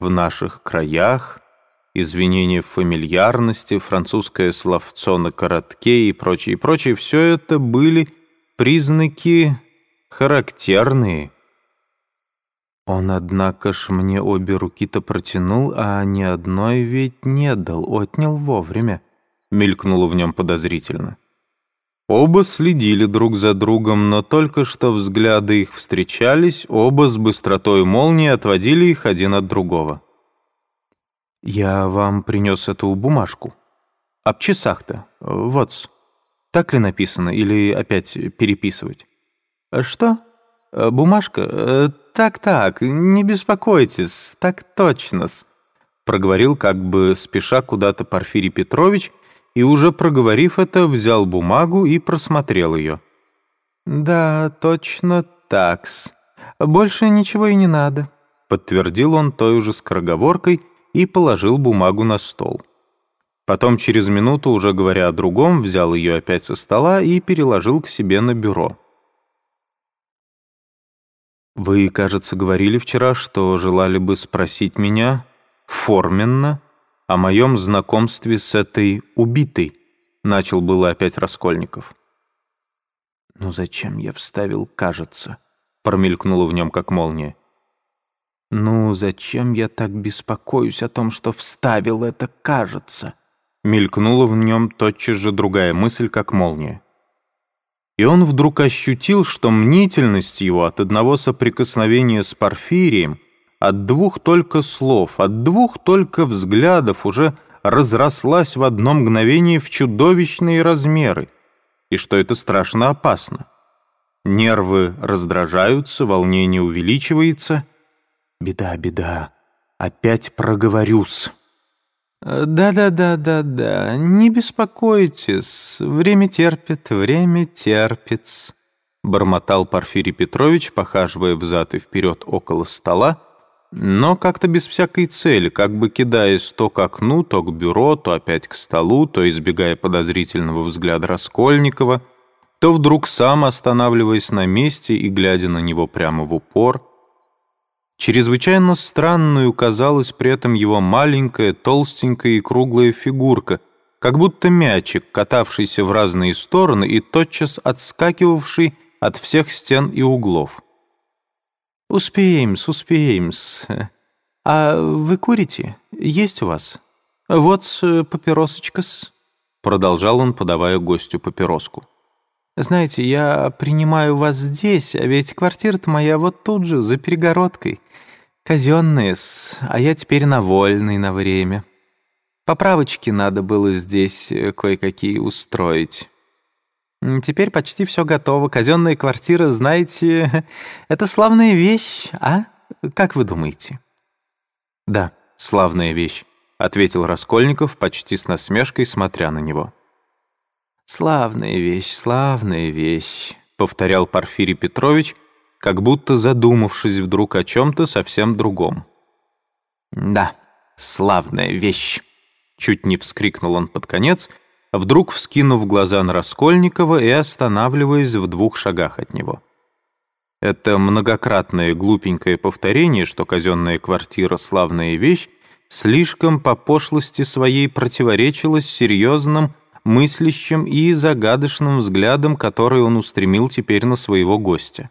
в наших краях, извинения в фамильярности, французское словцо на коротке и прочее, прочее, все это были признаки характерные. Он, однако ж, мне обе руки-то протянул, а ни одной ведь не дал, отнял вовремя. Мелькнуло в нем подозрительно. Оба следили друг за другом, но только что взгляды их встречались, оба с быстротой молнии отводили их один от другого. «Я вам принес эту бумажку. Об часах-то. Вот. Так ли написано или опять переписывать?» «Что? Бумажка? «Так-так, не беспокойтесь, так точно-с», проговорил как бы спеша куда-то Порфирий Петрович, и уже проговорив это, взял бумагу и просмотрел ее. «Да, точно такс. Больше ничего и не надо», подтвердил он той же скороговоркой и положил бумагу на стол. Потом через минуту, уже говоря о другом, взял ее опять со стола и переложил к себе на бюро. «Вы, кажется, говорили вчера, что желали бы спросить меня форменно о моем знакомстве с этой убитой», — начал было опять Раскольников. «Ну зачем я вставил «кажется»?» — промелькнуло в нем как молния. «Ну зачем я так беспокоюсь о том, что вставил это «кажется»?» Мелькнула в нем тотчас же другая мысль, как молния и он вдруг ощутил, что мнительность его от одного соприкосновения с Порфирием, от двух только слов, от двух только взглядов уже разрослась в одно мгновение в чудовищные размеры, и что это страшно опасно. Нервы раздражаются, волнение увеличивается. Беда, беда, опять проговорюсь. «Да-да-да-да-да, не беспокойтесь, время терпит, время терпит», бормотал Порфирий Петрович, похаживая взад и вперед около стола, но как-то без всякой цели, как бы кидаясь то к окну, то к бюро, то опять к столу, то избегая подозрительного взгляда Раскольникова, то вдруг сам останавливаясь на месте и глядя на него прямо в упор — Чрезвычайно странную казалась при этом его маленькая, толстенькая и круглая фигурка, как будто мячик, катавшийся в разные стороны и тотчас отскакивавший от всех стен и углов. «Успеем-с, успеем-с. А вы курите? Есть у вас? Вот папиросочка-с», продолжал он, подавая гостю папироску. «Знаете, я принимаю вас здесь, а ведь квартира-то моя вот тут же, за перегородкой. Казенная, а я теперь на вольный на время. Поправочки надо было здесь э, кое-какие устроить. Теперь почти все готово. Казенная квартира, знаете, это славная вещь, а? Как вы думаете?» «Да, славная вещь», — ответил Раскольников почти с насмешкой, смотря на него. «Славная вещь, славная вещь», — повторял Порфирий Петрович, как будто задумавшись вдруг о чем-то совсем другом. «Да, славная вещь», — чуть не вскрикнул он под конец, вдруг вскинув глаза на Раскольникова и останавливаясь в двух шагах от него. Это многократное глупенькое повторение, что казенная квартира — славная вещь, слишком по пошлости своей противоречилось серьезным, мыслящим и загадочным взглядом, который он устремил теперь на своего гостя.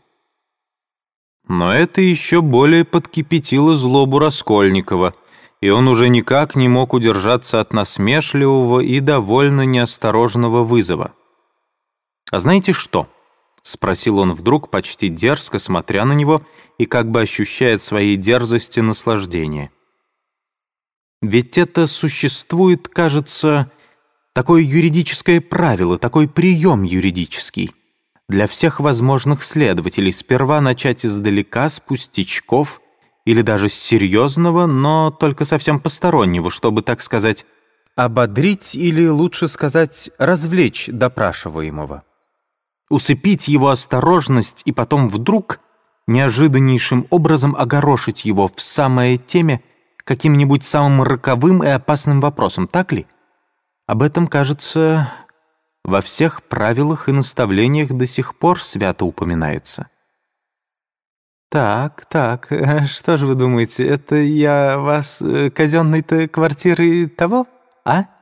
Но это еще более подкипятило злобу Раскольникова, и он уже никак не мог удержаться от насмешливого и довольно неосторожного вызова. «А знаете что?» — спросил он вдруг, почти дерзко, смотря на него и как бы ощущая своей дерзости наслаждение. «Ведь это существует, кажется, такое юридическое правило, такой прием юридический. Для всех возможных следователей сперва начать издалека, с пустячков или даже серьезного, но только совсем постороннего, чтобы, так сказать, ободрить или, лучше сказать, развлечь допрашиваемого. Усыпить его осторожность и потом вдруг неожиданнейшим образом огорошить его в самое теме каким-нибудь самым роковым и опасным вопросом, так ли? Об этом, кажется, во всех правилах и наставлениях до сих пор свято упоминается. Так, так, что же вы думаете, это я вас казенной-то квартиры того, а?»